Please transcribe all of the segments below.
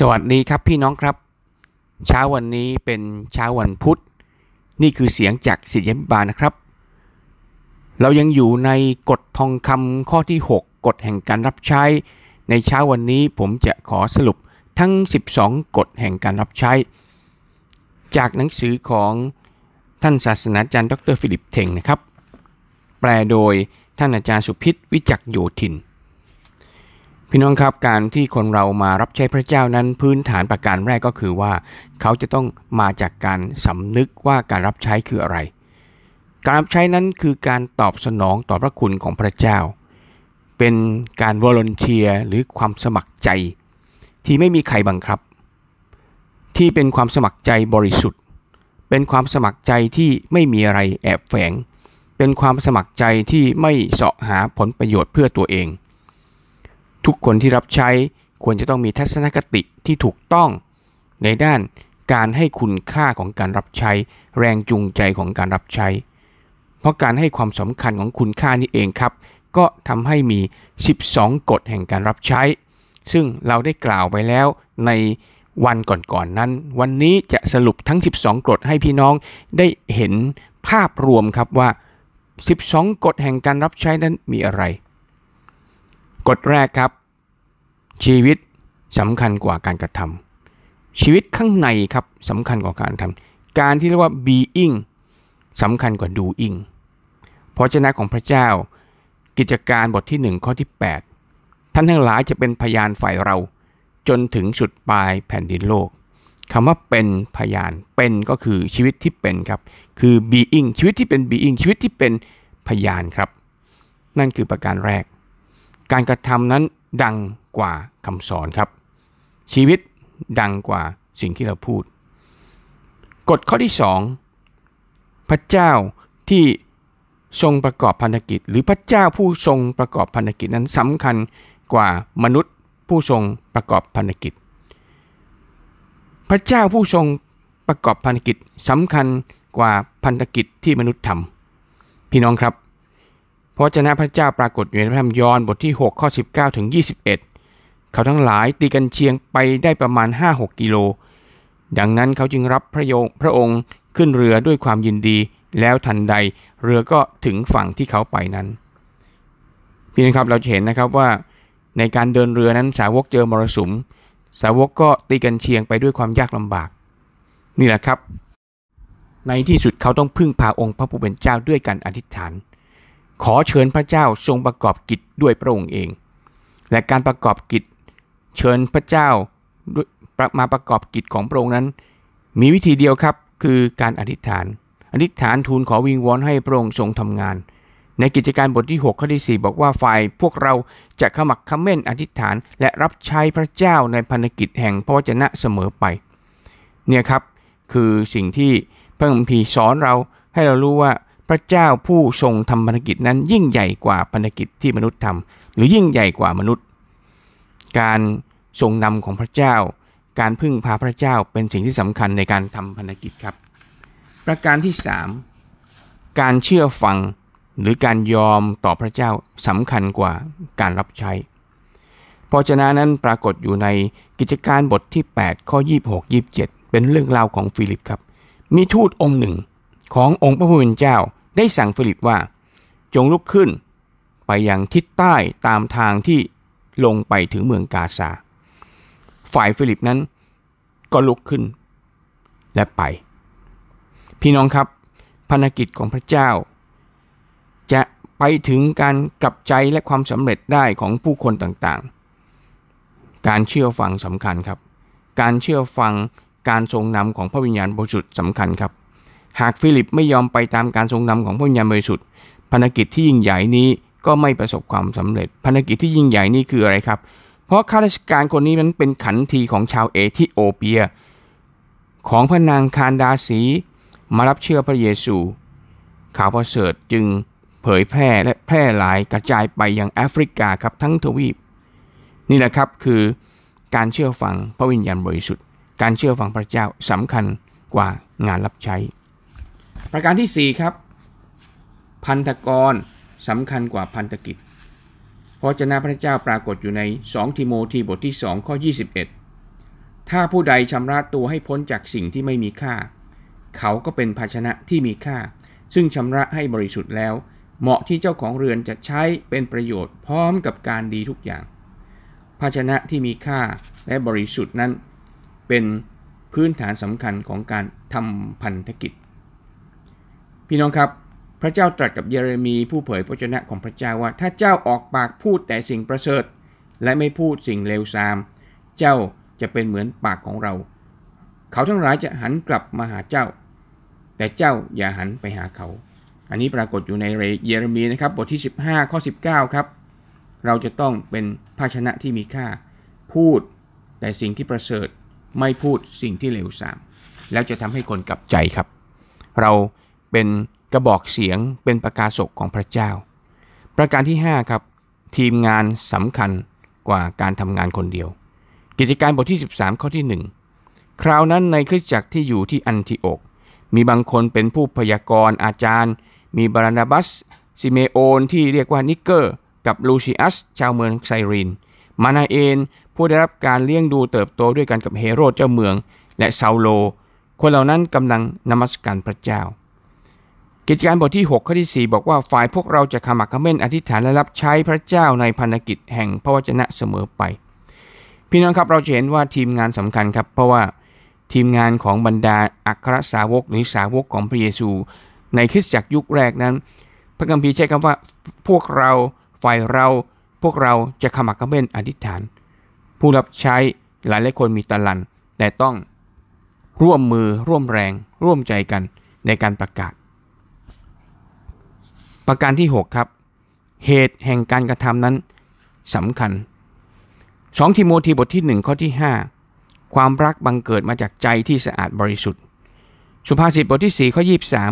สวัสดีครับพี่น้องครับ เช้าวันนี้เป็นเช้าวันพุธ นี่คือเสียงจากศิษยาภิบาลนะครับ เรายังอยู่ในกฎทองคำข้อที่ 6 กฎแห่งการรับใช้ ในเช้าวันนี้ผมจะขอสรุปทั้ง 12 กฎแห่งการรับใช้ จากหนังสือของท่านศาสนาจารย์ดรฟิลิปเทงนะครับ แปลโดยท่านอาจารย์สุพิษวิจักโยธิน พี่น้องครับการที่คนเรามารับใช้พระเจ้านั้นพื้นฐานประการแรกก็คือว่า เขาจะต้องมาจากการสำนึกว่าการรับใช้คืออะไร การรับใช้นั้นคือการตอบสนองต่อพระคุณของพระเจ้า เป็นการวอลนเทียหรือความสมัครใจ ที่ไม่มีใครบังคับ ที่เป็นความสมัครใจบริสุทธิ์ เป็นความสมัครใจที่ไม่มีอะไรแอบแฝง เป็นความสมัครใจที่ไม่เสาะหาผลประโยชน์เพื่อตัวเอง ทุกคนที่รับใช้ควรจะต้องมีทัศนคติที่ถูกต้อง ในด้านการให้คุณค่าของการรับใช้ แรงจูงใจของการรับใช้ เพราะการให้ความสำคัญของคุณค่านี้เองครับ ก็ทำให้มี 12 กฎแห่งการรับใช้ ซึ่งเราได้กล่าวไปแล้วในวันก่อนๆนนั้น วันนี้จะสรุปทั้ง 12 กฎให้พี่น้องได้เห็นภาพรวมครับว่า 12 กฎแห่งการรับใช้นั้นมีอะไร กฎแรกครับ ชีวิตสำคัญกว่าการกระทำชีวิตข้างในครับสำคัญกว่าการทำการที่เรียกว่า being สำคัญกว่า doing เพราะเจ้าของพระเจ้า กิจการบทที่ 1 ข้อที่ 8 ท่านทั้งหลายจะเป็นพยานฝ่ายเรา จนถึงสุดปลายแผ่นดินโลกคำว่าเป็นพยานเป็นก็คือชีวิตที่เป็นครับ คือ being ชีวิตที่เป็น being ชีวิตที่เป็นพยานครับ นั่นคือประการแรก การกระทำนั้นดังกว่าคำสอนครับ ชีวิตดังกว่าสิ่งที่เราพูด กฎข้อที่ 2 พระเจ้าที่ทรงประกอบพันธกิจ หรือพระเจ้าผู้ทรงประกอบพันธกิจนั้นสำคัญกว่ามนุษย์ผู้ทรงประกอบพันธกิจ พระเจ้าผู้ทรงประกอบพันธกิจสำคัญกว่าพันธกิจที่มนุษย์ทำพี่น้องครับ พระเจ้าพระเจ้าปรากฏอยู่ในพระธรรมยอห์นบทที่ 6 ข้อ 19 ถึง 21 เขาทั้งหลายตีกันเชียงไปได้ประมาณ 5-6 กิโล ดังนั้นเขาจึงรับพระโยพระองค์ขึ้นเรือด้วยความยินดี แล้วทันใดเรือก็ถึงฝั่งที่เขาไปนั้น พี่นะครับเราจะเห็นนะครับว่าในการเดินเรือนั้นสาวกเจอมรสุม สาวกก็ตีกันเชียงไปด้วยความยากลำบาก นี่แหละครับ ในที่สุดเขาต้องพึ่งพาองค์พระผู้เป็นเจ้าด้วยการอธิษฐาน ขอเชิญพระเจ้าทรงประกอบกิจด้วยพระองค์เอง และการประกอบกิจเชิญพระเจ้ามาประกอบกิจของพระองค์นั้น มีวิธีเดียวครับคือการอธิษฐาน อธิษฐานทูลขอวิงวอนให้พระองค์ทรงทำงาน ในกิจการบทที่6ข้อที่4บอกว่าฝ่ายพวกเราจะขมักขม้นอธิษฐาน และรับใช้พระเจ้าในพันธกิจแห่งพระวจนะเสมอไป เนี่ยครับคือสิ่งที่พระคัมภีร์สอนเราให้เรารู้ว่า พระเจ้าผู้ทรงทำพันธกิจนั้นยิ่งใหญ่กว่าพันธกิจที่มนุษย์ทำหรือยิ่งใหญ่กว่ามนุษย์ การทรงนำของพระเจ้า การพึ่งพาพระเจ้าเป็นสิ่งที่สำคัญในการทำพันธกิจครับ ประการที่ 3 การเชื่อฟังหรือการยอมต่อพระเจ้าสำคัญกว่าการรับใช้พระเจ้านั้นปรากฏอยู่ในกิจการบทที่ 8 ข้อ 26 27 เป็นเรื่องราวของฟิลิปครับ มีทูตองค์หนึ่ง ขององค์พระผู้เป็นเจ้าได้สั่งฟิลิปว่า จงลุกขึ้น ไปยังทิศใต้ตามทางที่ลงไปถึงเมืองกาซา ฝ่ายฟิลิปนั้นก็ลุกขึ้น และไป พี่น้องครับภารกิจของพระเจ้า จะไปถึงการกลับใจและความสำเร็จได้ของผู้คนต่างๆ การเชื่อฟังสำคัญครับ การเชื่อฟังการทรงนำของพระวิญญาณบริสุทธิ์สำคัญครับ หากฟิลิปไม่ยอมไปตามการทรงนำของพระวิญญาณบริสุทธิ์ภารกิจที่ยิ่งใหญ่นี้ก็ไม่ประสบความสำเร็จภารกิจที่ยิ่งใหญ่นี่คืออะไรครับ เพราะข้าราชการคนนี้นั้นเป็นขันทีของชาวเอธิโอเปีย ของพระนางคารดาสีมารับเชื่อพระเยซู ข่าวประเสริฐจึงเผยแพร่และแพร่หลายกระจายไปยังแอฟริกาครับทั้งทวีป นี่แหละครับคือการเชื่อฟังพระวิญญาณบริสุทธิ์ การเชื่อฟังพระเจ้าสำคัญกว่างานรับใช้ ประการที่ 4 ครับ พันธกรสำคัญกว่าพันธกิจเพราะเจ้าพระเจ้าปรากฏอยู่ใน 2 ทิโมธีบทที่ 2 ข้อ 21 ถ้าผู้ใดชำระตัวให้พ้นจากสิ่งที่ไม่มีค่า เขาก็เป็นภาชนะที่มีค่า ซึ่งชำระให้บริสุทธิ์แล้ว เหมาะที่เจ้าของเรือนจะใช้เป็นประโยชน์พร้อมกับการดีทุกอย่าง ภาชนะที่มีค่าและบริสุทธิ์นั้น เป็นพื้นฐานสำคัญของการทำพันธกิจ พี่น้องครับ พระเจ้าตรัสกับเยเรมีผู้เผยพระชนะของพระเจ้าว่า ถ้าเจ้าออกปากพูดแต่สิ่งประเสริฐ และไม่พูดสิ่งเลวทราม เจ้าจะเป็นเหมือนปากของเรา เขาทั้งหลายจะหันกลับมาหาเจ้า แต่เจ้าอย่าหันไปหาเขา อันนี้ปรากฏอยู่ในเยเรมีนะครับบทที่ 15 ข้อ 19 ครับ เราจะต้องเป็นภาชนะที่มีค่า พูดแต่สิ่งที่ประเสริฐไม่พูดสิ่งที่เลวทราม แล้วจะทำให้คนกลับใจครับ เรา เป็นกระบอกเสียงเป็นประกาศกของพระเจ้า ประการที่ 5 ครับ ทีมงานสำคัญกว่าการทำงานคนเดียว กิจการบทที่ 13 ข้อที่ 1 คราวนั้นในคริสตจักรที่อยู่ที่อันทิโอก มีบางคนเป็นผู้พยากรณ์อาจารย์ มีบารนาบัสซิเมโอนที่เรียกว่านิกเกอร์ กับลูซิอัส ชาวเมืองไซริน มานาเอนผู้ได้รับการเลี้ยงดูเติบโตด้วยกันกับเฮโรดเจ้าเมือง และซาโล คนเหล่านั้นกำลังนมัสการพระเจ้า กิจการบทที่ 6 ข้อที่ 4 บอกว่าฝ่ายพวกเราจะขมักขม้นอธิษฐานและรับใช้พระเจ้าในพันธกิจแห่งพระวจนะเสมอไป พี่น้องครับเราจะเห็นว่าทีมงานสำคัญครับ เพราะว่าทีมงานของบรรดาอัครสาวกหรือสาวกของพระเยซู ในคริสตจักรยุคแรกนั้น พระคัมภีร์ใช้คำว่าพวกเราฝ่ายเราพวกเราจะขมักขม้นอธิษฐาน ผู้รับใช้หลายหลายคนมีตะลัน แต่ต้องร่วมมือร่วมแรง ร่วมใจกันในการประกาศ ประการที่ 6 ครับ เหตุแห่งการกระทำนั้นสำคัญ 2 ทิโมธีบทที่ 1 ข้อที่ 5 ความรักบังเกิดมาจากใจที่สะอาดบริสุทธิ์ สุภาษิตบทที่ 4 ข้อ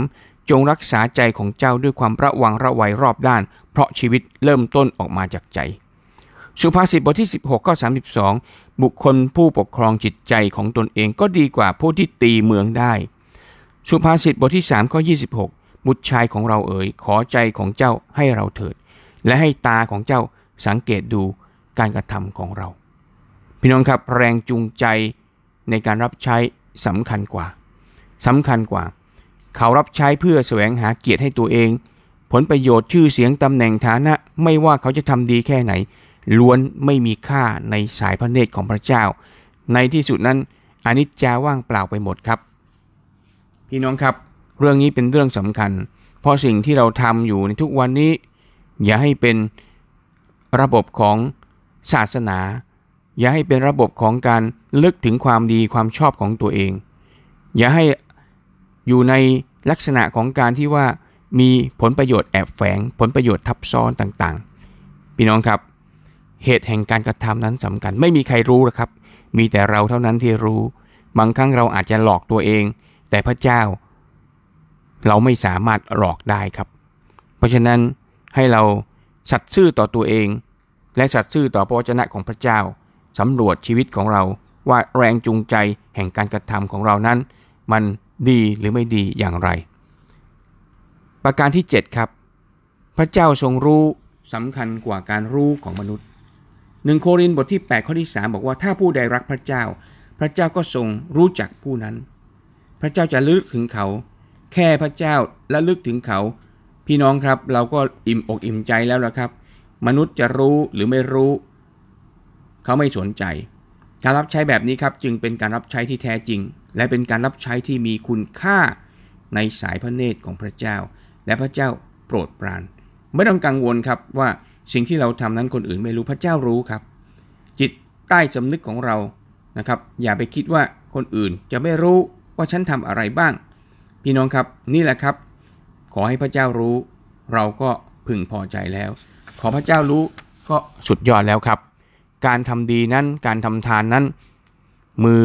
23 จงรักษาใจของเจ้าด้วยความระวังระวัยรอบด้าน เพราะชีวิตเริ่มต้นออกมาจากใจ สุภาษิตบทที่ 16 ข้อ 32 บุคคลผู้ปกครองจิตใจของตนเองก็ดีกว่าผู้ที่ตีเมืองได้ สุภาษิตบทที่ 3 ข้อ 26 บุตรชายของเราเอ๋ยขอใจของเจ้าให้เราเถิด และให้ตาของเจ้าสังเกตดูการกระทำของเรา พี่น้องครับแรงจูงใจในการรับใช้สำคัญกว่าสำคัญกว่า เขารับใช้เพื่อแสวงหาเกียรติให้ตัวเอง ผลประโยชน์ชื่อเสียงตำแหน่งฐานะ ไม่ว่าเขาจะทำดีแค่ไหน ล้วนไม่มีค่าในสายพระเนตรของพระเจ้า ในที่สุดนั้นอนิจจาว่างเปล่าไปหมดครับ พี่น้องครับ เรื่องนี้เป็นเรื่องสำคัญ เพราะสิ่งที่เราทำอยู่ในทุกวันนี้ อย่าให้เป็นระบบของศาสนา อย่าให้เป็นระบบของการลึกถึงความดีความชอบของตัวเอง อย่าให้อยู่ในลักษณะของการที่ว่ามีผลประโยชน์แอบแฝง ผลประโยชน์ทับซ้อนต่างๆ พี่น้องครับเหตุแห่งการกระทำนั้นสำคัญ ไม่มีใครรู้หรอกครับ มีแต่เราเท่านั้นที่รู้ บางครั้งเราอาจจะหลอกตัวเอง แต่พระเจ้า เราไม่สามารถหลอกได้ครับ เพราะฉะนั้นให้เราสัตย์ซื่อต่อตัวเอง และสัตย์ซื่อต่อพระวจนะของพระเจ้าสำรวจชีวิตของเราว่าแรงจูงใจแห่งการกระทำของเรานั้น มันดีหรือไม่ดีอย่างไร ประการที่ 7 ครับ พระเจ้าทรงรู้สำคัญกว่าการรู้ของมนุษย์หนึ่งโครินบทที่ 8 ข้อที่ 3 บอกว่าถ้าผู้ใดรักพระเจ้า พระเจ้าก็ทรงรู้จักผู้นั้น พระเจ้าจะลึกถึงเขา แค่พระเจ้าและลึกถึงเขา พี่น้องครับเราก็อิ่มอกอิ่มใจแล้วละครับ มนุษย์จะรู้หรือไม่รู้ เขาไม่สนใจ การรับใช้แบบนี้ครับจึงเป็นการรับใช้ที่แท้จริง และเป็นการรับใช้ที่มีคุณค่าในสายพระเนตรของพระเจ้า และพระเจ้าโปรดปราน ไม่ต้องกังวลครับว่าสิ่งที่เราทำนั้นคนอื่นไม่รู้พระเจ้ารู้ครับ จิตใต้สำนึกของเรานะครับ อย่าไปคิดว่าคนอื่นจะไม่รู้ว่าฉันทำอะไรบ้าง พี่น้องครับนี่แหละครับ ขอให้พระเจ้ารู้ เราก็พึงพอใจแล้ว ขอพระเจ้ารู้ก็สุดยอดแล้วครับ การทำดีนั้นการทำทานนั้น มือ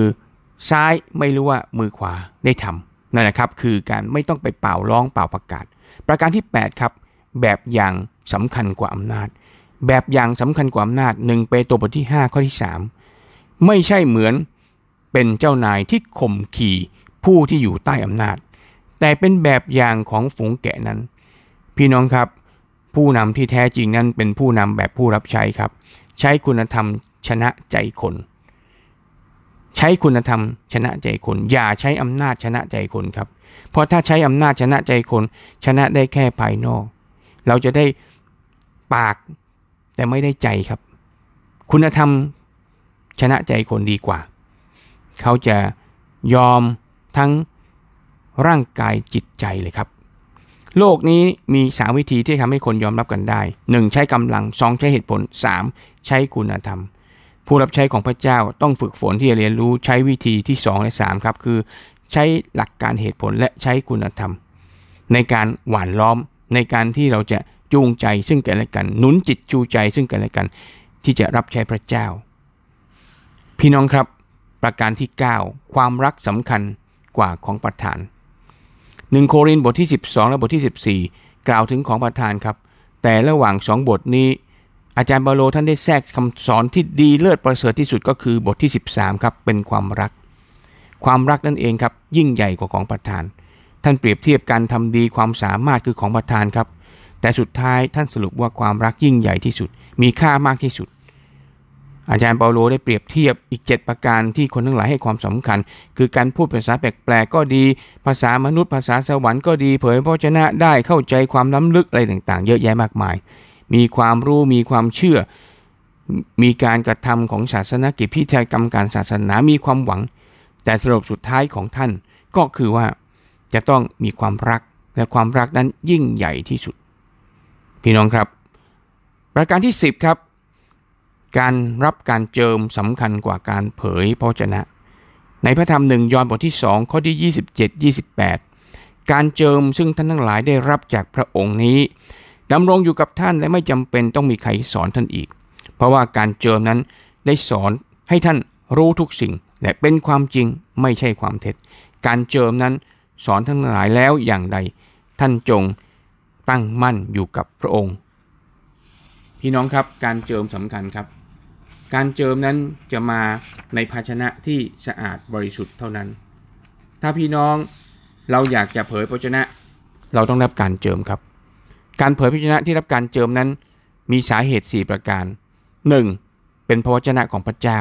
ซ้ายไม่รู้ว่ามือขวาได้ทำนั่นแหละครับ คือการไม่ต้องไปเป่าร้องเป่าประกาศ ประการที่ 8 ครับ แบบอย่างสำคัญกว่าอำนาจ แบบอย่างสำคัญกว่าอำนาจหนึ่งเปโตรบทที่ 5 ข้อที่ 3 ไม่ใช่เหมือนเป็นเจ้านายที่ข่มขี่ผู้ที่อยู่ใต้อำนาจ แต่เป็นแบบอย่างของฝูงแกะนั้น พี่น้องครับ ผู้นำที่แท้จริงนั้นเป็นผู้นำแบบผู้รับใช้ครับ ใช้คุณธรรมชนะใจคน ใช้คุณธรรมชนะใจคน อย่าใช้อำนาจชนะใจคนครับ เพราะถ้าใช้อำนาจชนะใจคน ชนะได้แค่ภายนอก เราจะได้ปากแต่ไม่ได้ใจครับ คุณธรรมชนะใจคนดีกว่า เขาจะยอมทั้ง ร่างกายจิตใจเลยครับ โลกนี้มีสามวิธีที่ทำให้คนยอมรับกันได้ 1. ใช้กำลัง 2. ใช้เหตุผล 3. ใช้คุณธรรม ผู้รับใช้ของพระเจ้าต้องฝึกฝนที่จะเรียนรู้ใช้วิธีที่ 2 และ 3 ครับคือใช้หลักการเหตุผลและใช้คุณธรรม ในการหว่านล้อมในการที่เราจะจูงใจซึ่งกันและกันหนุนจิตจูใจซึ่งกันและกัน ที่จะรับใช้พระเจ้า พี่น้องครับ ประการที่ 9 ความรักสำคัญกว่าของประธาน 1 โครินธ์บทที่ 12 และบทที่ 14 กล่าวถึงของประธานครับ แต่ระหว่าง 2 บทนี้ อาจารย์บาโลท่านได้แทรกคำสอนที่ดีเลิศประเสริฐที่สุดก็คือบทที่ 13 ครับ เป็นความรัก ความรักนั่นเองครับ ยิ่งใหญ่กว่าของประธาน ท่านเปรียบเทียบการทำดีความสามารถคือของประธานครับ แต่สุดท้ายท่านสรุปว่าความรักยิ่งใหญ่ที่สุด มีค่ามากที่สุด อาจารย์เปาโลได้เปรียบเทียบอีก 7 ประการที่คนทั้งหลายให้ความสำคัญ คือการพูดภาษาแปลกๆก็ดี ภาษามนุษย์ภาษาสวรรค์ก็ดี เผยพระชนะได้เข้าใจความล้ำลึกอะไรต่างๆ เยอะแยะมากมาย มีความรู้มีความเชื่อ มีการกระทำของศาสนกิจพิธีกรรมการศาสนามีความหวัง แต่สรุปสุดท้ายของท่านก็คือว่าจะต้องมีความรักและความรักนั้นยิ่งใหญ่ที่สุด พี่น้องครับ ประการที่ 10 ครับ การรับการเจิมสำคัญกว่าการเผยพระชนะ ในพระธรรมหนึ่งยอห์นบทที่ 2 ข้อที่ 27 28 การเจิมซึ่งท่านทั้งหลายได้รับจากพระองค์นี้ดำรงอยู่กับท่านและไม่จำเป็นต้องมีใครสอนท่านอีก เพราะว่าการเจิมนั้นได้สอนให้ท่านรู้ทุกสิ่ง และเป็นความจริงไม่ใช่ความเท็จ การเจิมนั้นสอนทั้งหลายแล้วอย่างใด ท่านจงตั้งมั่นอยู่กับพระองค์ พี่น้องครับการเจิมสำคัญครับ การเจิมนั้นจะมาในภาชนะที่สะอาดบริสุทธิ์เท่านั้น ถ้าพี่น้องเราอยากจะเผยพระชนะ เราต้องรับการเจิมครับ การเผยพระชนะที่รับการเจิมนั้น มีสาเหตุ 4 ประการ 1. เป็นพระวจนะของพระเจ้า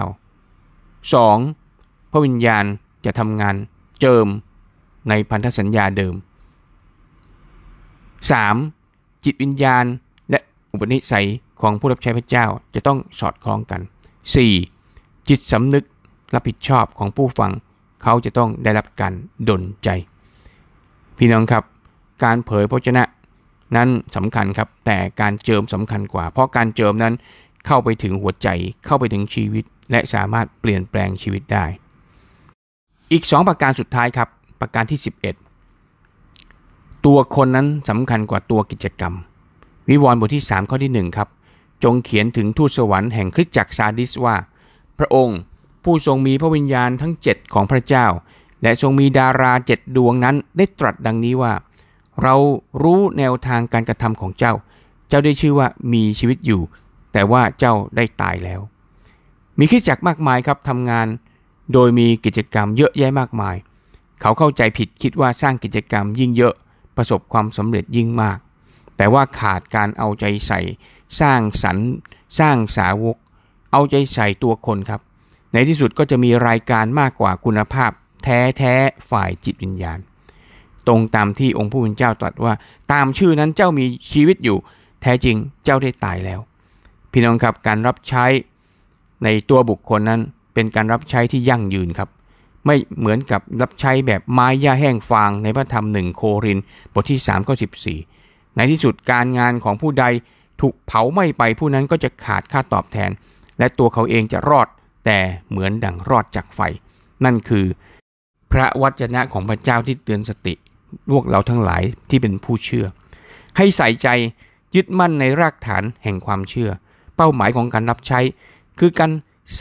2. พระวิญญาณจะทำงานเจิมในพันธสัญญาเดิม 3. จิตวิญญาณ อุปนิสัยของผู้รับใช้พระเจ้าจะต้องสอดคล้องกัน 4. จิตสำนึกรับผิดชอบของผู้ฟัง เขาจะต้องได้รับการดลใจ พี่น้องครับ การเผยพระชนะนั้นสำคัญครับ แต่การเจิมสำคัญกว่า เพราะการเจิมนั้นเข้าไปถึงหัวใจเข้าไปถึงชีวิต และสามารถเปลี่ยนแปลงชีวิตได้ อีก 2 ประการสุดท้ายครับ ประการที่ 11 ตัวคนนั้นสำคัญกว่าตัวกิจกรรม วิวรณ์บทที่ 3 ข้อที่ 1 ครับ จงเขียนถึงทูตสวรรค์แห่งคริสตจักรซาดิสว่า พระองค์ผู้ทรงมีพระวิญญาณทั้งเจ็ดของพระเจ้า และทรงมีดาราเจ็ดดวงนั้นได้ตรัสดังนี้ว่า เรารู้แนวทางการกระทำของเจ้า เจ้าได้ชื่อว่ามีชีวิตอยู่ แต่ว่าเจ้าได้ตายแล้ว มีคริสตจักรมากมายครับทำงาน โดยมีกิจกรรมเยอะแยะมากมาย เขาเข้าใจผิดคิดว่าสร้างกิจกรรมยิ่งเยอะประสบความสำเร็จยิ่งมาก แต่ว่าขาดการเอาใจใส่ สร้างสรรค์ สร้างสาวก เอาใจใส่ตัวคนครับ ในที่สุดก็จะมีรายการมากกว่าคุณภาพ แท้แท้ฝ่ายจิตวิญญาณ ตรงตามที่องค์ผู้เป็นเจ้าตรัสว่า ตามชื่อนั้นเจ้ามีชีวิตอยู่ แท้จริงเจ้าได้ตายแล้ว พี่น้องครับการรับใช้ในตัวบุคคลนั้นเป็นการรับใช้ที่ยั่งยืนครับ ไม่เหมือนกับรับใช้แบบไม้ย่าแห้งฟางในพระธรรมหนึ่งโครินบทที่3ข้อ14 ในที่สุดการงานของผู้ใดถูกเผาไหม้ไปผู้นั้นก็จะขาดค่าตอบแทน และตัวเขาเองจะรอด แต่เหมือนดังรอดจากไฟ นั่นคือ พระวจนะของพระเจ้าที่เตือนสติพวกเราทั้งหลายที่เป็นผู้เชื่อ ให้ใส่ใจยึดมั่นในรากฐานแห่งความเชื่อ เป้าหมายของการรับใช้ คือการ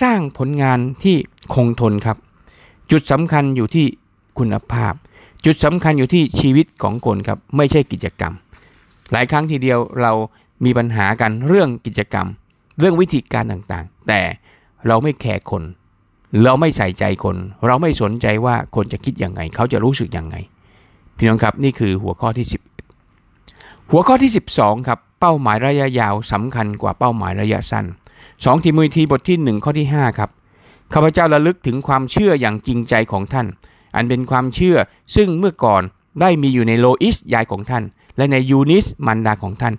สร้างผลงานที่คงทนครับ จุดสำคัญอยู่ที่คุณภาพ จุดสำคัญอยู่ที่ชีวิตของคนครับ ไม่ใช่กิจกรรม หลายครั้งทีเดียวเรามีปัญหากันเรื่องกิจกรรม เรื่องวิธีการต่างๆ แต่เราไม่แคร์คน เราไม่ใส่ใจคน เราไม่สนใจว่าคนจะคิดยังไง เขาจะรู้สึกยังไง พี่น้องครับนี่คือหัวข้อที่ 10 หัวข้อที่ 12ครับเป้าหมายระยะยาวสำคัญกว่าเป้าหมายระยะสั้น2ทีมือทีบทที่ 1 ข้อที่5ครับข้าพเจ้าระลึกถึงความเชื่ออย่างจริงใจของท่าน อันเป็นความเชื่อซึ่งเมื่อก่อนได้มีอยู่ในโลอิสยายของท่าน และในยูนิสมันดาของท่าน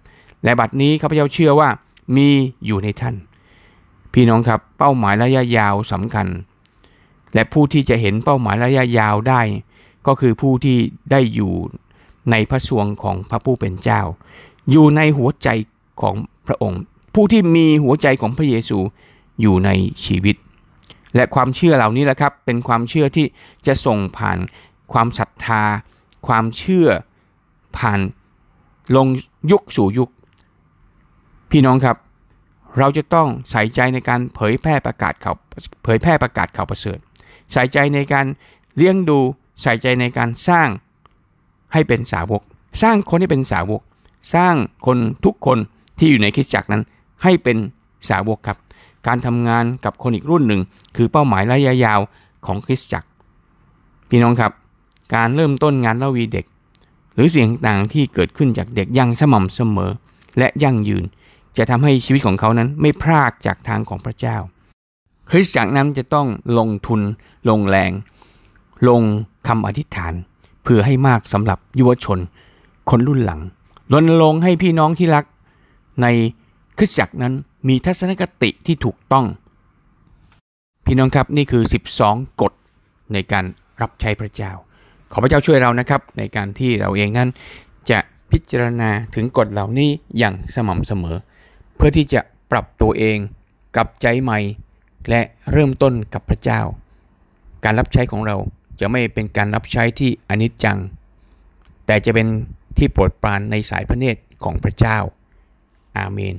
และบัดนี้ข้าพเจ้าเชื่อว่ามีอยู่ในท่าน พี่น้องครับเป้าหมายระยะยาวสำคัญ และผู้ที่จะเห็นเป้าหมายระยะยาวได้ ก็คือผู้ที่ได้อยู่ในพระสวงของพระผู้เป็นเจ้า อยู่ในหัวใจของพระองค์ ผู้ที่มีหัวใจของพระเยซูอยู่ในชีวิต และความเชื่อเหล่านี้แหละครับ เป็นความเชื่อที่จะส่งผ่านความศรัทธา ความเชื่อผ่าน ลงยุคสู่ยุค พี่น้องครับ เราจะต้องใส่ใจในการเผยแพร่ประกาศข่าวเผยแพร่ประกาศข่าวประเสริฐ ใส่ใจในการเลี้ยงดูใส่ใจในการสร้างให้เป็นสาวก สร้างคนให้เป็นสาวก สร้างคนทุกคนที่อยู่ในคริสตจักรนั้น ให้เป็นสาวกครับ การทำงานกับคนอีกรุ่นหนึ่ง คือเป้าหมายระยะยาวของคริสตจักร พี่น้องครับ การเริ่มต้นงานเล่าวีเด็ก หรือเสิ่งต่างๆที่เกิดขึ้นจากเด็กย่งสม่ำเสมอ และยั่งยืน จะทำให้ชีวิตของเขานั้นไม่พลากจากทางของพระเจ้า คริสตจักรนั้นจะต้องลงทุน ลงแรง ลงคำอธิษฐาน เพื่อให้มากสำหรับยุวชน คนรุ่นหลังรณรงค์ให้พี่น้องที่รัก ในคริสตจักรนั้นมีทัศนคติที่ถูกต้อง พี่น้องครับนี่คือ 12 กฎในการรับใช้พระเจ้า ขอพระเจ้าช่วยเรานะครับ ในการที่เราเองนั้น จะพิจารณาถึงกฎเหล่านี้อย่างสม่ำเสมอ เพื่อที่จะปรับตัวเองกลับใจใหม่ และเริ่มต้นกับพระเจ้า การรับใช้ของเราจะไม่เป็นการรับใช้ที่อนิจจัง แต่จะเป็นที่โปรดปรานในสายพระเนตรของพระเจ้า อาเมน